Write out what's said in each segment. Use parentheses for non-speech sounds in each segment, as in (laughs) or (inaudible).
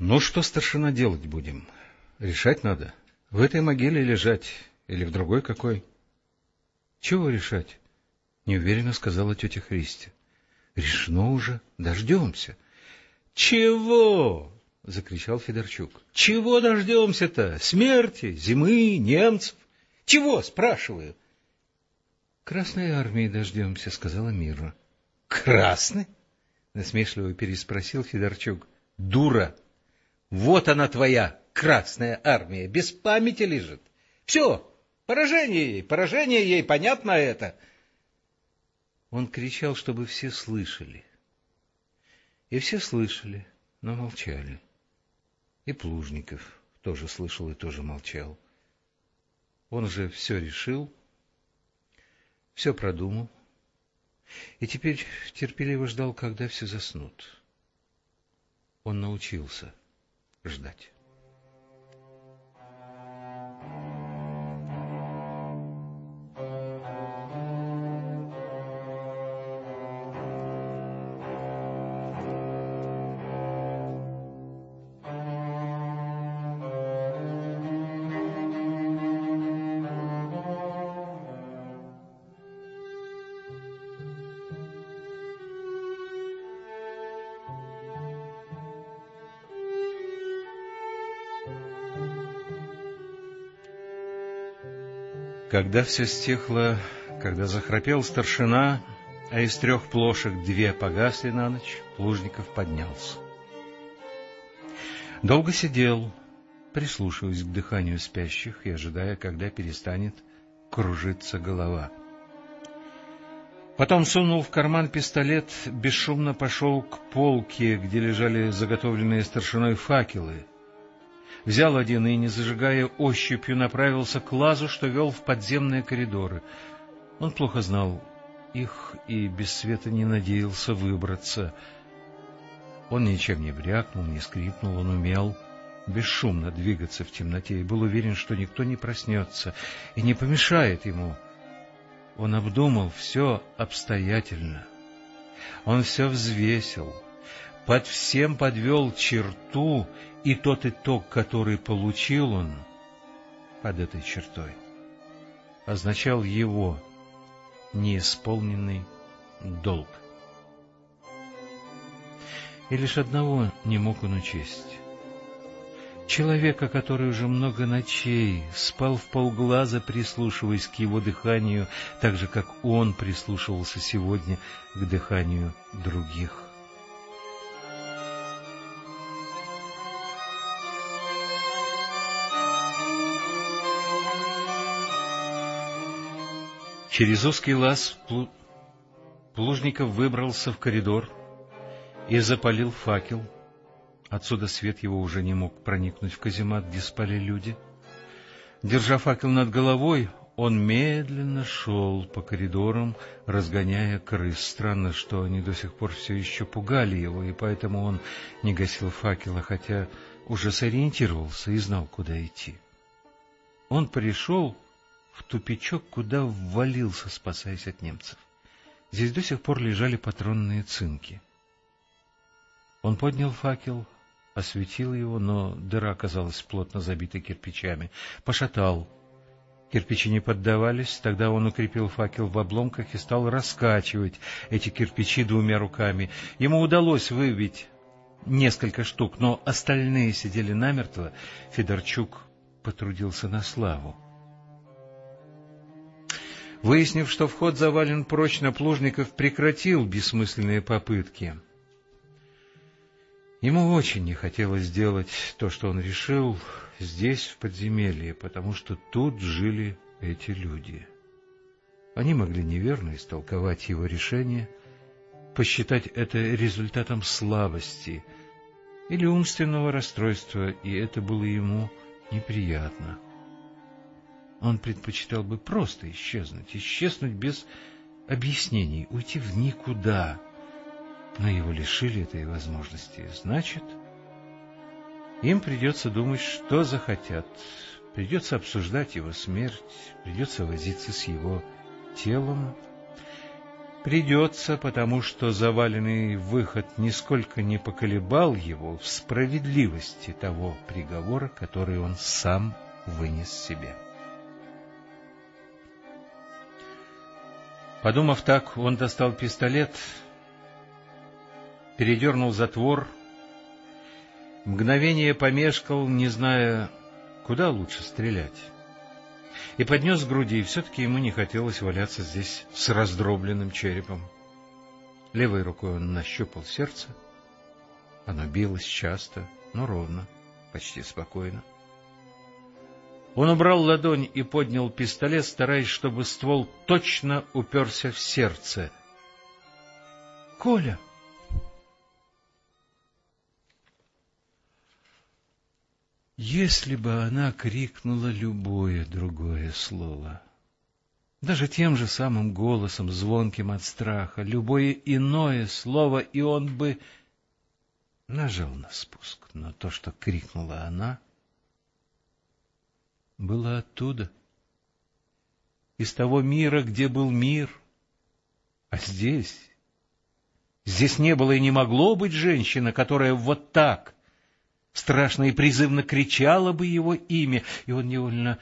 Ну, что, старшина, делать будем? Решать надо. В этой могиле лежать или в другой какой? Чего решать? Неуверенно сказала тетя Христи. Решено уже, дождемся. Чего? — закричал Федорчук. — Чего дождемся-то? Смерти, зимы, немцев? Чего, спрашиваю? — Красной армии дождемся, — сказала Мира. — Красной? — насмешливо переспросил Федорчук. — Дура! Вот она твоя, Красная армия, без памяти лежит. Все, поражение ей, поражение ей, понятно это. Он кричал, чтобы все слышали. И все слышали, но молчали. И Плужников тоже слышал и тоже молчал. Он же все решил, все продумал, и теперь терпеливо ждал, когда все заснут. Он научился ждать. Когда все стихло, когда захрапел старшина, а из трех плошек две погасли на ночь, Плужников поднялся. Долго сидел, прислушиваясь к дыханию спящих и ожидая, когда перестанет кружиться голова. Потом сунул в карман пистолет, бесшумно пошел к полке, где лежали заготовленные старшиной факелы, взял один и, не зажигая ощупью, направился к лазу, что вел в подземные коридоры. Он плохо знал их и без света не надеялся выбраться. Он ничем не брякнул, не скрипнул, он умел бесшумно двигаться в темноте и был уверен, что никто не проснется и не помешает ему. Он обдумал все обстоятельно. Он все взвесил, под всем подвел черту и тот итог, который получил он под этой чертой, означал его неисполненный долг. И лишь одного не мог он учесть. Человека, который уже много ночей спал в полглаза, прислушиваясь к его дыханию, так же, как он прислушивался сегодня к дыханию других. Через узкий лаз Плужников выбрался в коридор и запалил факел. Отсюда свет его уже не мог проникнуть в каземат, где спали люди. Держа факел над головой, он медленно шел по коридорам, разгоняя крыс. Странно, что они до сих пор все еще пугали его, и поэтому он не гасил факела, хотя уже сориентировался и знал, куда идти. Он пришел в тупичок, куда ввалился, спасаясь от немцев. Здесь до сих пор лежали патронные цинки. Он поднял факел, осветил его, но дыра оказалась плотно забитой кирпичами. Пошатал. Кирпичи не поддавались, тогда он укрепил факел в обломках и стал раскачивать эти кирпичи двумя руками. Ему удалось выбить несколько штук, но остальные сидели намертво. Федорчук потрудился на славу. Выяснив, что вход завален прочно, Плужников прекратил бессмысленные попытки. Ему очень не хотелось сделать то, что он решил здесь, в подземелье, потому что тут жили эти люди. Они могли неверно истолковать его решение, посчитать это результатом слабости или умственного расстройства, и это было ему неприятно. Он предпочитал бы просто исчезнуть, исчезнуть без объяснений, уйти в никуда. Но его лишили этой возможности. Значит, им придется думать, что захотят. Придется обсуждать его смерть, придется возиться с его телом. Придется, потому что заваленный выход нисколько не поколебал его в справедливости того приговора, который он сам вынес себе. Подумав так, он достал пистолет, передернул затвор, мгновение помешкал, не зная, куда лучше стрелять и поднес к груди, и все-таки ему не хотелось валяться здесь с раздробленным черепом. Левой рукой он нащупал сердце. Оно билось часто, но ровно, почти спокойно. Он убрал ладонь и поднял пистолет, стараясь, чтобы ствол точно уперся в сердце. — Коля! — Если бы она крикнула любое другое слово, даже тем же самым голосом, звонким от страха, любое иное слово, и он бы нажал на спуск. Но то, что крикнула она, было оттуда, из того мира, где был мир. А здесь, здесь не было и не могло быть женщины, которая вот так — страшно и призывно кричало бы его имя, и он невольно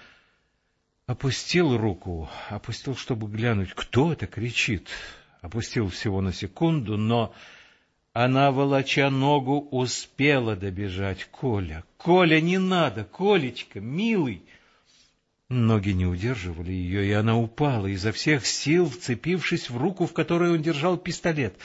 опустил руку, опустил, чтобы глянуть, кто это кричит. Опустил всего на секунду, но она, волоча ногу, успела добежать. «Коля! Коля, не надо! Колечка, милый!» Ноги не удерживали ее, и она упала, изо всех сил вцепившись в руку, в которой он держал пистолет.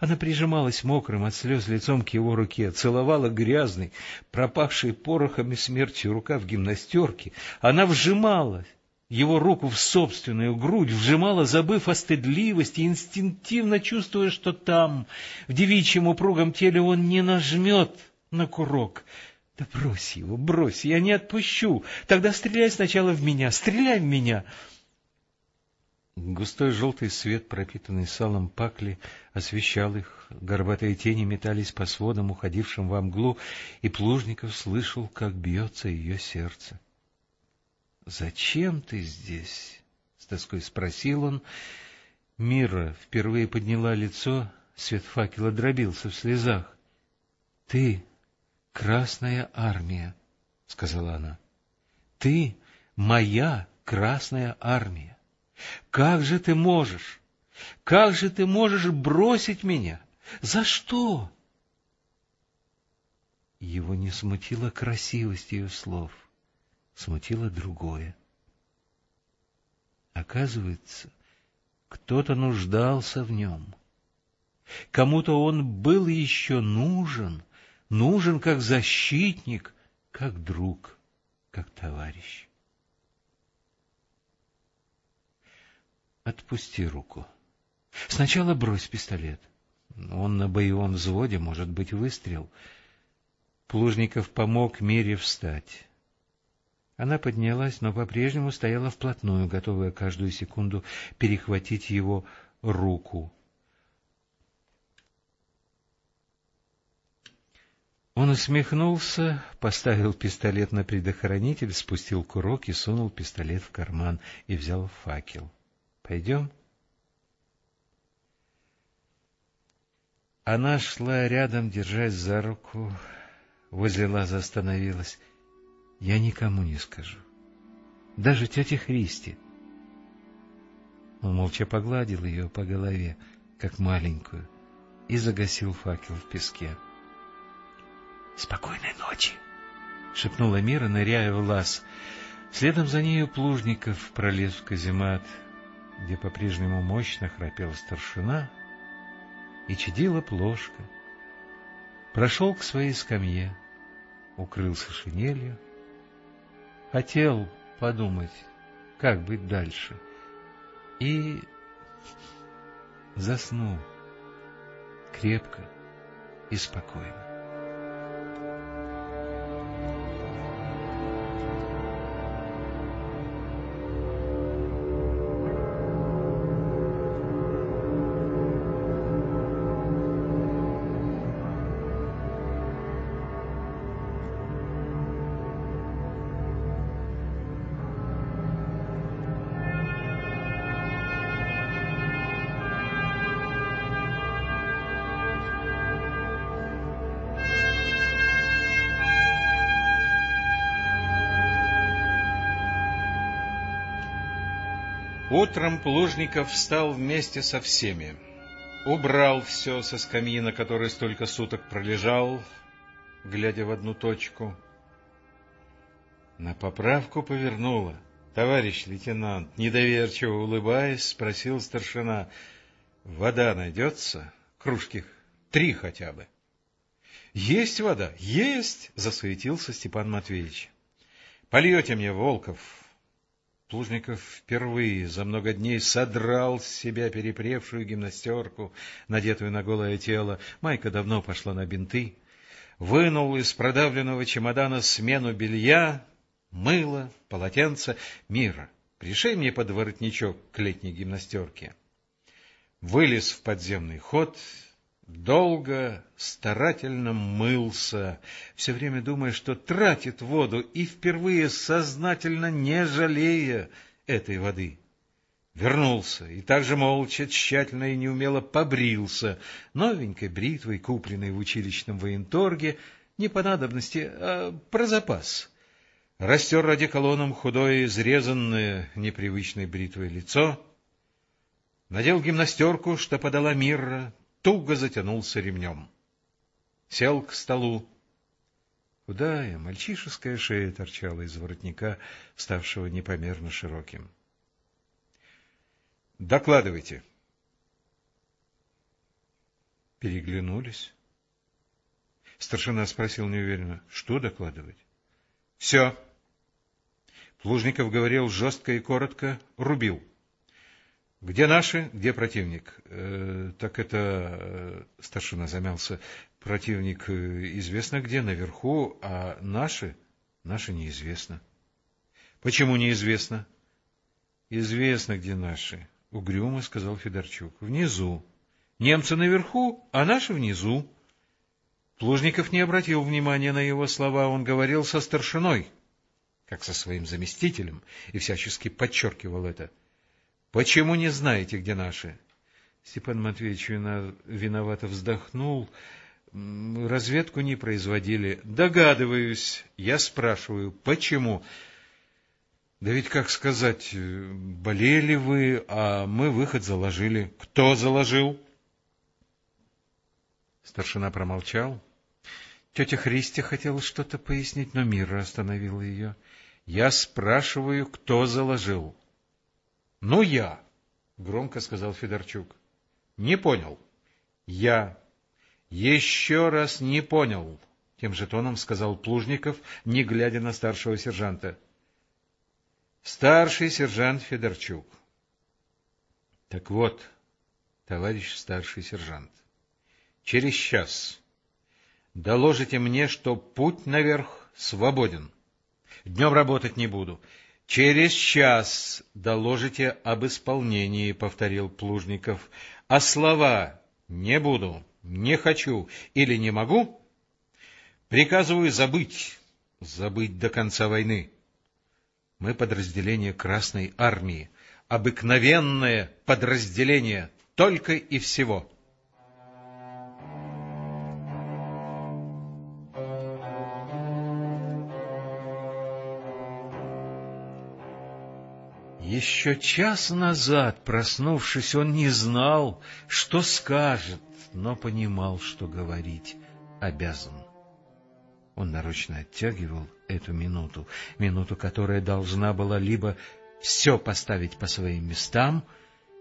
Она прижималась мокрым от слез лицом к его руке, целовала грязный, пропахший порохами смертью рука в гимнастерке. Она вжимала его руку в собственную грудь, вжимала, забыв о стыдливости, инстинктивно чувствуя, что там, в девичьем упругом теле, он не нажмет на курок — да брось его, брось, я не отпущу. Тогда стреляй сначала в меня, стреляй в меня. Густой желтый свет, пропитанный салом пакли, освещал их. Горбатые тени метались по сводам, уходившим во мглу, и Плужников слышал, как бьется ее сердце. — Зачем ты здесь? — с тоской спросил он. Мира впервые подняла лицо, свет факела дробился в слезах. — Ты Красная армия, — сказала она. — Ты моя Красная армия. Как же ты можешь? Как же ты можешь бросить меня? За что? Его не смутила красивость ее слов, смутило другое. Оказывается, кто-то нуждался в нем. Кому-то он был еще нужен, нужен как защитник, как друг, как товарищ. Отпусти руку. Сначала брось пистолет. Он на боевом взводе, может быть, выстрел. Плужников помог Мере встать. Она поднялась, но по-прежнему стояла вплотную, готовая каждую секунду перехватить его руку. Он усмехнулся, поставил пистолет на предохранитель, спустил курок и сунул пистолет в карман и взял факел. — Пойдем? Она шла рядом, держась за руку. Возле лаза остановилась. — Я никому не скажу. Даже тете Христе. Он молча погладил ее по голове, как маленькую, и загасил факел в песке. — «Спокойной ночи!» — шепнула Мира, ныряя в лаз. Следом за нею Плужников пролез в каземат, где по-прежнему мощно храпел старшина и чадила плошка. Прошел к своей скамье, укрылся шинелью. Хотел подумать, как быть дальше, и заснул крепко и спокойно. Утром Плужников встал вместе со всеми. Убрал все со скамьи, на которой столько суток пролежал, глядя в одну точку. На поправку повернула. Товарищ лейтенант, недоверчиво улыбаясь, спросил старшина. — Вода найдется? Кружки три хотя бы. — Есть вода, есть! — засуетился Степан Матвеевич. — Польете мне, Волков, Плужников впервые за много дней содрал с себя перепревшую гимнастерку, надетую на голое тело. Майка давно пошла на бинты. Вынул из продавленного чемодана смену белья, мыло, полотенце. Мира, пришей мне под воротничок к летней гимнастерке. Вылез в подземный ход долго, старательно мылся, все время думая, что тратит воду, и впервые сознательно не жалея этой воды. Вернулся и также молча, тщательно и неумело побрился новенькой бритвой, купленной в училищном военторге, не по надобности, а про запас. Растер ради колонном худое, изрезанное непривычной бритвой лицо, надел гимнастерку, что подала Мирра, туго затянулся ремнем. Сел к столу. Худая, мальчишеская шея торчала из воротника, ставшего непомерно широким. — Докладывайте. Переглянулись. Старшина спросил неуверенно, что докладывать? — Все. Плужников говорил жестко и коротко, рубил. Где наши, где противник? Э, так это, э, старшина замялся, противник э, известно где, наверху, а наши, наши неизвестно. Почему неизвестно? Известно, где наши, угрюмо сказал Федорчук. Внизу. Немцы наверху, а наши внизу. Плужников не обратил внимания на его слова, он говорил со старшиной, как со своим заместителем, и всячески подчеркивал это. — Почему не знаете, где наши? Степан Матвеевич виновато вздохнул. Разведку не производили. Догадываюсь. Я спрашиваю, почему? Да ведь, как сказать, болели вы, а мы выход заложили. Кто заложил? Старшина промолчал. Тетя Христя хотела что-то пояснить, но Мира остановила ее. Я спрашиваю, кто заложил. — Ну, я, — громко сказал Федорчук. — Не понял. — Я. — Еще раз не понял, — тем же тоном сказал Плужников, не глядя на старшего сержанта. — Старший сержант Федорчук. — Так вот, товарищ старший сержант, через час доложите мне, что путь наверх свободен. Днем работать не буду. — Через час доложите об исполнении, — повторил Плужников. — А слова «не буду», «не хочу» или «не могу» приказываю забыть, забыть до конца войны. Мы подразделение Красной Армии, обыкновенное подразделение, только и всего. Еще час назад, проснувшись, он не знал, что скажет, но понимал, что говорить обязан. Он нарочно оттягивал эту минуту, минуту, которая должна была либо все поставить по своим местам,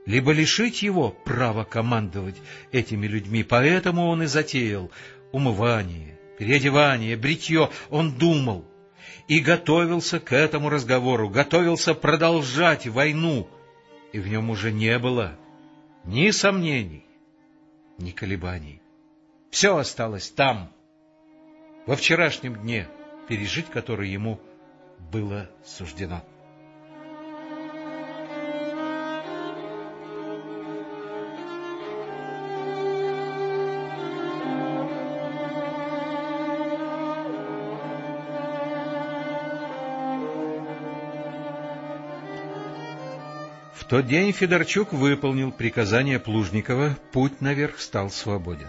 либо лишить его права командовать этими людьми. Поэтому он и затеял умывание, переодевание, бритье. Он думал — и готовился к этому разговору, готовился продолжать войну, и в нем уже не было ни сомнений, ни колебаний. Все осталось там, во вчерашнем дне, пережить который ему было суждено. Тот день Федорчук выполнил приказание Плужникова, путь наверх стал свободен.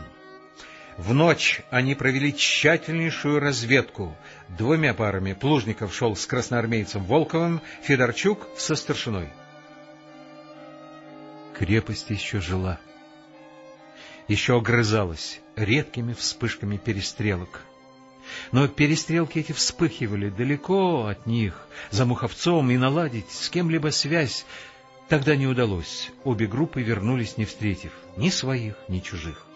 В ночь они провели тщательнейшую разведку. Двумя парами Плужников шел с красноармейцем Волковым, Федорчук со старшиной. крепость еще жила. Еще огрызалась редкими вспышками перестрелок. Но перестрелки эти вспыхивали далеко от них, за Муховцом, и наладить с кем-либо связь тогда не удалось. Обе группы вернулись, не встретив ни своих, ни чужих.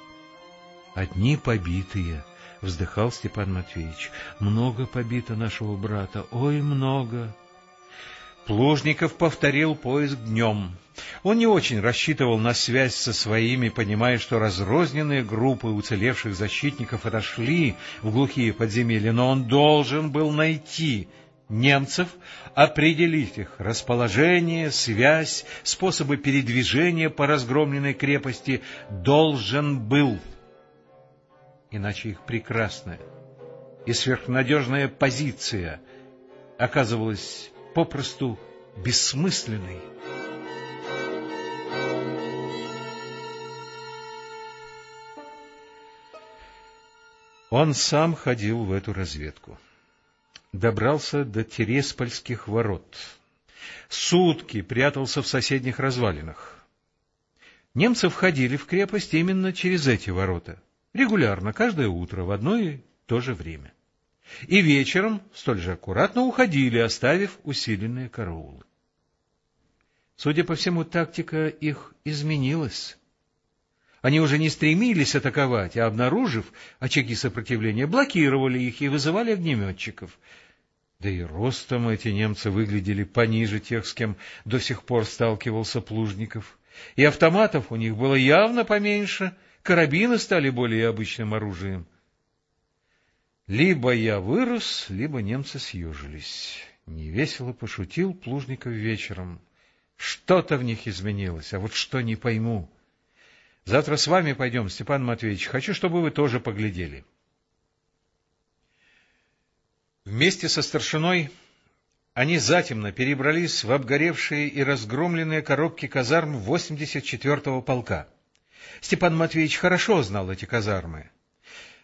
Одни побитые, — вздыхал Степан Матвеевич, — много побито нашего брата, ой, много. Плужников повторил поиск днем. Он не очень рассчитывал на связь со своими, понимая, что разрозненные группы уцелевших защитников отошли в глухие подземелья, но он должен был найти немцев, определить их расположение, связь, способы передвижения по разгромленной крепости, должен был. Иначе их прекрасная и сверхнадежная позиция оказывалась попросту бессмысленной. Он сам ходил в эту разведку. Добрался до Тереспольских ворот. Сутки прятался в соседних развалинах. Немцы входили в крепость именно через эти ворота. Регулярно, каждое утро, в одно и то же время и вечером столь же аккуратно уходили, оставив усиленные караулы. Судя по всему, тактика их изменилась. Они уже не стремились атаковать, а, обнаружив очаги сопротивления, блокировали их и вызывали огнеметчиков. Да и ростом эти немцы выглядели пониже тех, с кем до сих пор сталкивался Плужников. И автоматов у них было явно поменьше, карабины стали более обычным оружием. Либо я вырос, либо немцы съежились. Невесело пошутил Плужников вечером. Что-то в них изменилось, а вот что не пойму. Завтра с вами пойдем, Степан Матвеевич. Хочу, чтобы вы тоже поглядели. Вместе со старшиной они затемно перебрались в обгоревшие и разгромленные коробки казарм 84-го полка. Степан Матвеевич хорошо знал эти казармы.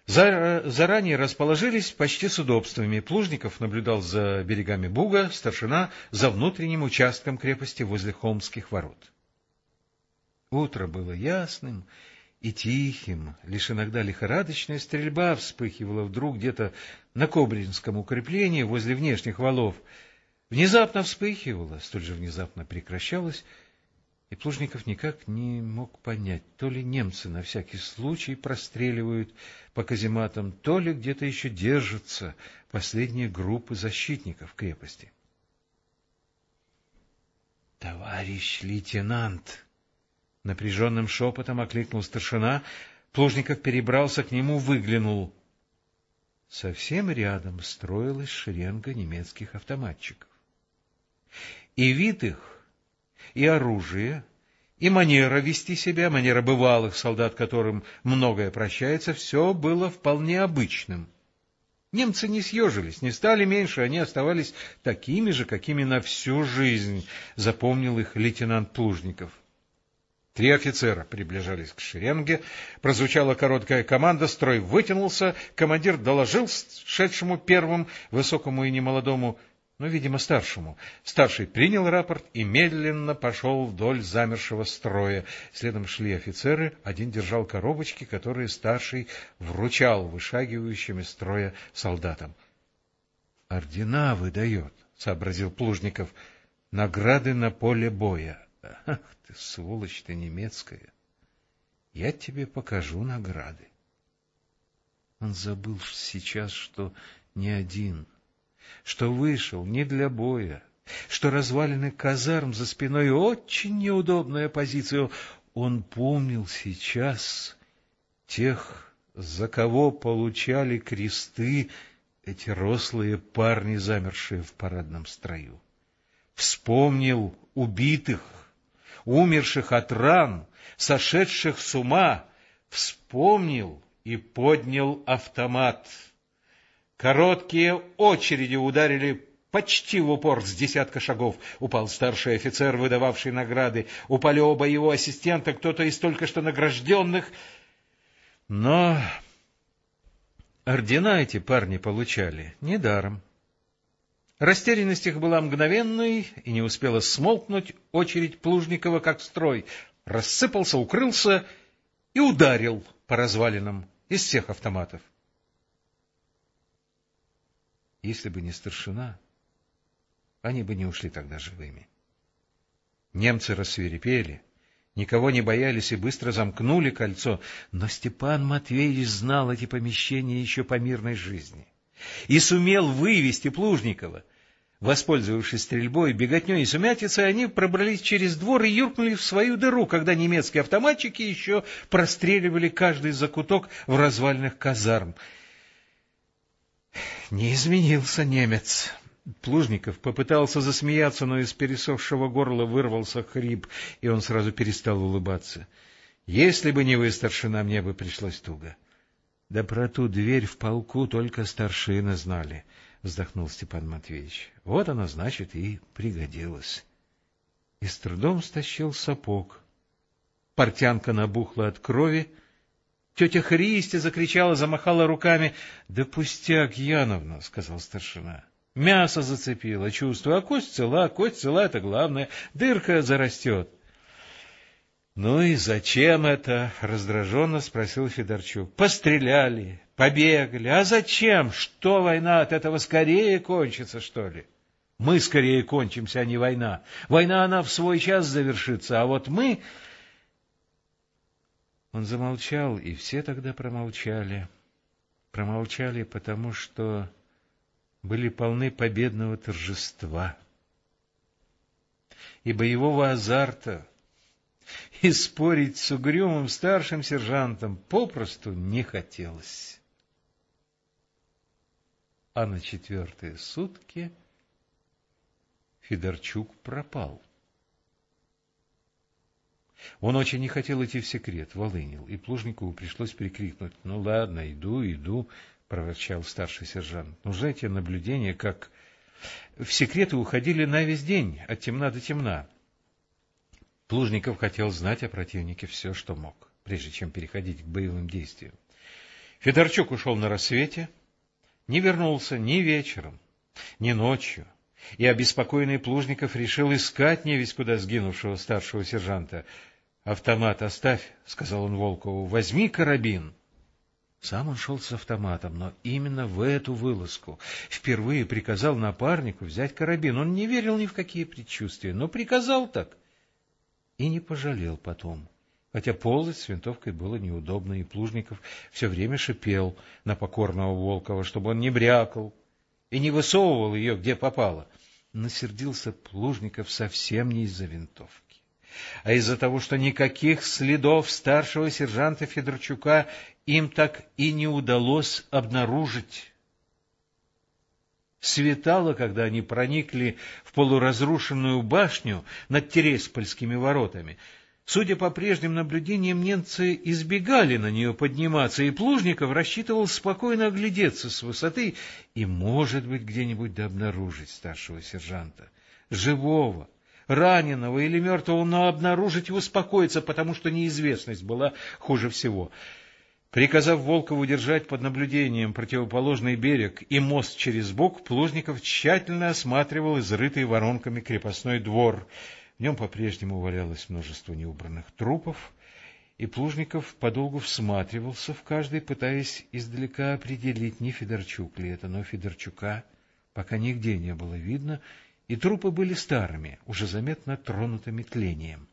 Заранее расположились почти с удобствами. Плужников наблюдал за берегами Буга, старшина за внутренним участком крепости возле Холмских ворот. Утро было ясным и тихим, лишь иногда лихорадочная стрельба вспыхивала вдруг где-то на Кобринском укреплении возле внешних валов. Внезапно вспыхивала, столь же внезапно прекращалась, и Плужников никак не мог понять, то ли немцы на всякий случай простреливают по казематам, то ли где-то еще держатся последние группы защитников крепости. — Товарищ лейтенант! — напряженным шепотом окликнул старшина. Плужников перебрался к нему, выглянул. Совсем рядом строилась шеренга немецких автоматчиков. И вид их и оружие, и манера вести себя, манера бывалых солдат, которым многое прощается, все было вполне обычным. Немцы не съежились, не стали меньше, они оставались такими же, какими на всю жизнь, запомнил их лейтенант Плужников. Три офицера приближались к шеренге, прозвучала короткая команда, строй вытянулся, командир доложил шедшему первым, высокому и немолодому, но, видимо, старшему. Старший принял рапорт и медленно пошел вдоль замершего строя. Следом шли офицеры, один держал коробочки, которые старший вручал вышагивающим из строя солдатам. — Ордена выдает, — сообразил Плужников, — награды на поле боя. — Ах ты, сволочь ты немецкая! Я тебе покажу награды. Он забыл сейчас, что не один — что вышел не для боя, что развалины казарм за спиной очень неудобная позиция. Он помнил сейчас тех, за кого получали кресты эти рослые парни, замершие в парадном строю. Вспомнил убитых, умерших от ран, сошедших с ума, вспомнил и поднял автомат — Короткие очереди ударили почти в упор с десятка шагов. Упал старший офицер, выдававший награды. Упали оба его ассистента, кто-то из только что награжденных. Но ордена эти парни получали недаром. Растерянность их была мгновенной, и не успела смолкнуть очередь Плужникова, как строй рассыпался, укрылся и ударил по развалинам из всех автоматов. Если бы не старшина, они бы не ушли тогда живыми. Немцы рассверепели, никого не боялись и быстро замкнули кольцо, но Степан Матвеевич знал эти помещения еще по мирной жизни и сумел вывести Плужникова. Воспользовавшись стрельбой, беготней и сумятицей, они пробрались через двор и юркнули в свою дыру, когда немецкие автоматчики еще простреливали каждый закуток в развальных казарм. Не изменился немец. Плужников попытался засмеяться, но из пересохшего горла вырвался хрип, и он сразу перестал улыбаться. Если бы не вы, старшина, мне бы пришлось туго. Да про ту дверь в полку только старшины знали, — вздохнул Степан Матвеевич. Вот она, значит, и пригодилась. И с трудом стащил сапог. Портянка набухла от крови, — Тетя Христи закричала, замахала руками. — Да пустяк, Яновна, — сказал старшина. — Мясо зацепило, чувствую, а кость цела, кость цела — это главное, дырка зарастет. — Ну и зачем это? — раздраженно спросил Федорчук. — Постреляли, побегали. А зачем? Что война от этого скорее кончится, что ли? Мы скорее кончимся, а не война. Война, она в свой час завершится, а вот мы он замолчал, и все тогда промолчали. Промолчали, потому что были полны победного торжества и боевого азарта, (laughs) и спорить с угрюмым старшим сержантом попросту не хотелось. А на четвертые сутки Федорчук пропал. Он очень не хотел идти в секрет, волынил, и Плужникову пришлось прикрикнуть. — Ну ладно, иду, иду, — проворчал старший сержант. — Нужны эти наблюдения, как... В секреты уходили на весь день, от темна до темна. Плужников хотел знать о противнике все, что мог, прежде чем переходить к боевым действиям. Федорчук ушел на рассвете, не вернулся ни вечером, ни ночью, и обеспокоенный Плужников решил искать невесть куда сгинувшего старшего сержанта. «Автомат оставь», — сказал он Волкову, — «возьми карабин». Сам он шел с автоматом, но именно в эту вылазку впервые приказал напарнику взять карабин. Он не верил ни в какие предчувствия, но приказал так. И не пожалел потом. Хотя ползать с винтовкой было неудобно, и Плужников все время шипел на покорного Волкова, чтобы он не брякал и не высовывал ее, где попало. Насердился Плужников совсем не из-за винтовки а из-за того, что никаких следов старшего сержанта Федорчука им так и не удалось обнаружить. Светало, когда они проникли в полуразрушенную башню над Тереспольскими воротами. Судя по прежним наблюдениям, немцы избегали на нее подниматься, и Плужников рассчитывал спокойно оглядеться с высоты и, может быть, где-нибудь да обнаружить старшего сержанта, живого, раненого или мертвого, но обнаружить и успокоиться, потому что неизвестность была хуже всего. Приказав Волкову держать под наблюдением противоположный берег и мост через бок, Плужников тщательно осматривал изрытый воронками крепостной двор. В нем по-прежнему валялось множество неубранных трупов, и Плужников подолгу всматривался в каждый, пытаясь издалека определить, не Федорчук ли это, но Федорчука пока нигде не было видно, и трупы были старыми, уже заметно тронутыми тлением.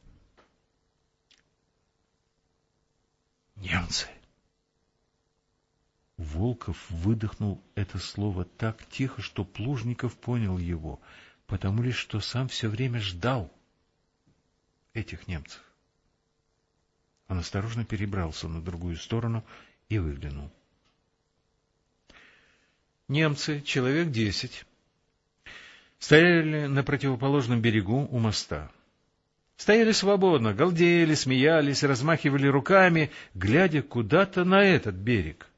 Немцы! Волков выдохнул это слово так тихо, что Плужников понял его, потому лишь что сам все время ждал этих немцев. Он осторожно перебрался на другую сторону и выглянул. Немцы, человек десять, стояли на противоположном берегу у моста. Стояли свободно, галдели, смеялись, размахивали руками, глядя куда-то на этот берег.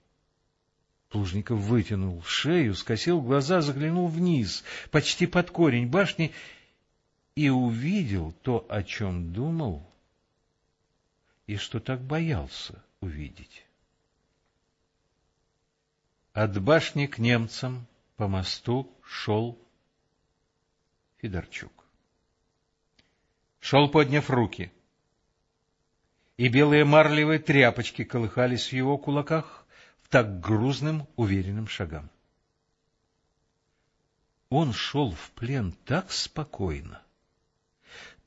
Плужников вытянул шею, скосил глаза, заглянул вниз, почти под корень башни, и увидел то, о чем думал, и что так боялся увидеть. От башни к немцам по мосту шел Федорчук. Шел, подняв руки. и белые марлевые тряпочки колыхались в его кулаках так грузным, уверенным шагам. Он шел в плен так спокойно,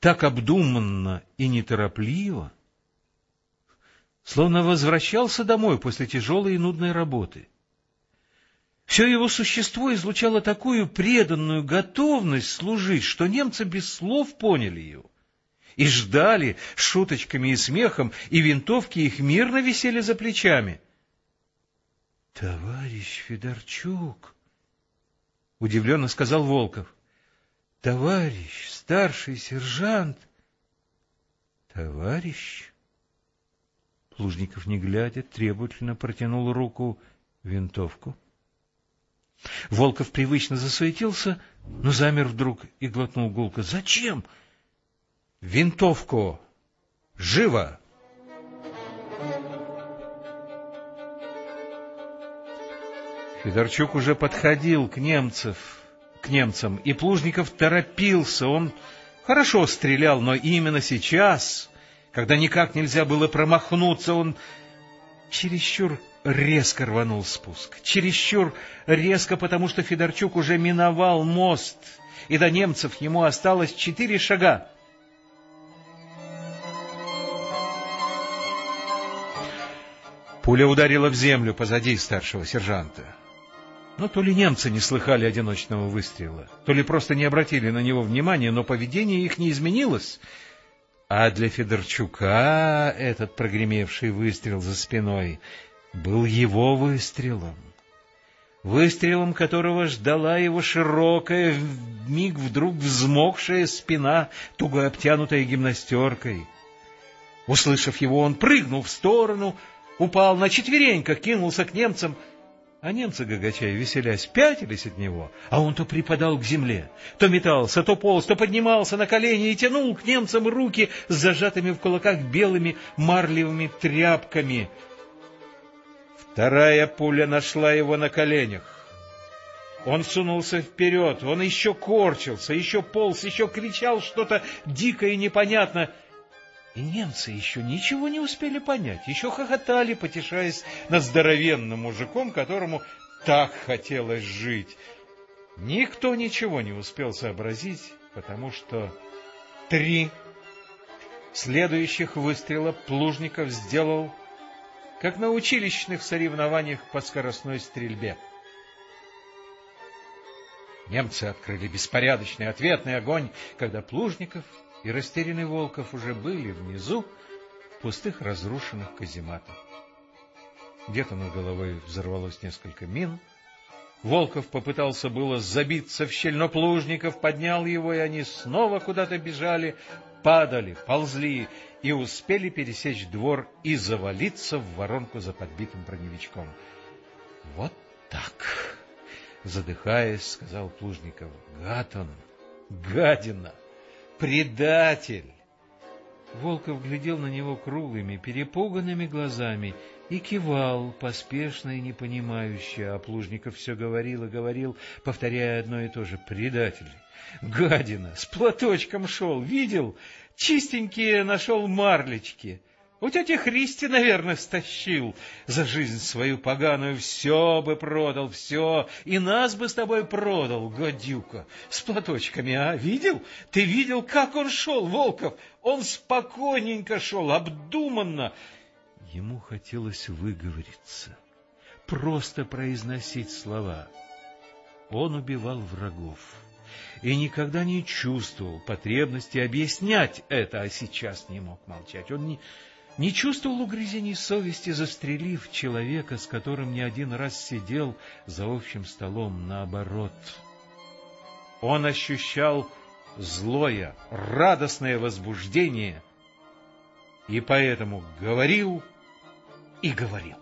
так обдуманно и неторопливо, словно возвращался домой после тяжелой и нудной работы. Все его существо излучало такую преданную готовность служить, что немцы без слов поняли ее и ждали шуточками и смехом, и винтовки их мирно висели за плечами. — Товарищ Федорчук! — удивленно сказал Волков. — Товарищ, старший сержант! — Товарищ! Плужников, не глядя, требовательно протянул руку винтовку. Волков привычно засуетился, но замер вдруг и глотнул гулко. — Зачем? — Винтовку! Живо! Федорчук уже подходил к немцев, к немцам, и Плужников торопился. Он хорошо стрелял, но именно сейчас, когда никак нельзя было промахнуться, он чересчур резко рванул спуск. Чересчур резко, потому что Федорчук уже миновал мост, и до немцев ему осталось четыре шага. Пуля ударила в землю позади старшего сержанта. Но то ли немцы не слыхали одиночного выстрела, то ли просто не обратили на него внимания, но поведение их не изменилось. А для Федорчука этот прогремевший выстрел за спиной был его выстрелом. Выстрелом которого ждала его широкая, миг вдруг взмокшая спина, туго обтянутая гимнастеркой. Услышав его, он прыгнул в сторону, упал на четвереньках, кинулся к немцам, а немцы, гагачая, веселясь, пятились от него, а он то припадал к земле, то метался, то полз, то поднимался на колени и тянул к немцам руки с зажатыми в кулаках белыми марлевыми тряпками — Вторая пуля нашла его на коленях. Он сунулся вперед, он еще корчился, еще полз, еще кричал что-то дикое и непонятное. И немцы еще ничего не успели понять, еще хохотали, потешаясь над здоровенным мужиком, которому так хотелось жить. Никто ничего не успел сообразить, потому что три следующих выстрела Плужников сделал как на училищных соревнованиях по скоростной стрельбе. Немцы открыли беспорядочный ответный огонь, когда Плужников и растерянный Волков уже были внизу в пустых разрушенных казематах. Где-то над головой взорвалось несколько мин. Волков попытался было забиться в щель, но Плужников поднял его, и они снова куда-то бежали, падали, ползли и успели пересечь двор и завалиться в воронку за подбитым броневичком. — Вот так! — задыхаясь, сказал Плужников. — Гад он! Гадина! Предатель! Волков глядел на него круглыми, перепуганными глазами и кивал, поспешно и непонимающе, а Плужников все говорил и говорил, повторяя одно и то же. «Предатель! Гадина! С платочком шел! Видел? Чистенькие нашел марлечки! У тети Христи, наверное, стащил за жизнь свою поганую. Все бы продал, все, и нас бы с тобой продал, гадюка, с платочками, а? Видел? Ты видел, как он шел, Волков? Он спокойненько шел, обдуманно, Ему хотелось выговориться, просто произносить слова. Он убивал врагов и никогда не чувствовал потребности объяснять это, а сейчас не мог молчать. Он не, не чувствовал угрызений совести, застрелив человека, с которым не один раз сидел за общим столом, наоборот. Он ощущал злое, радостное возбуждение и поэтому говорил и говорил.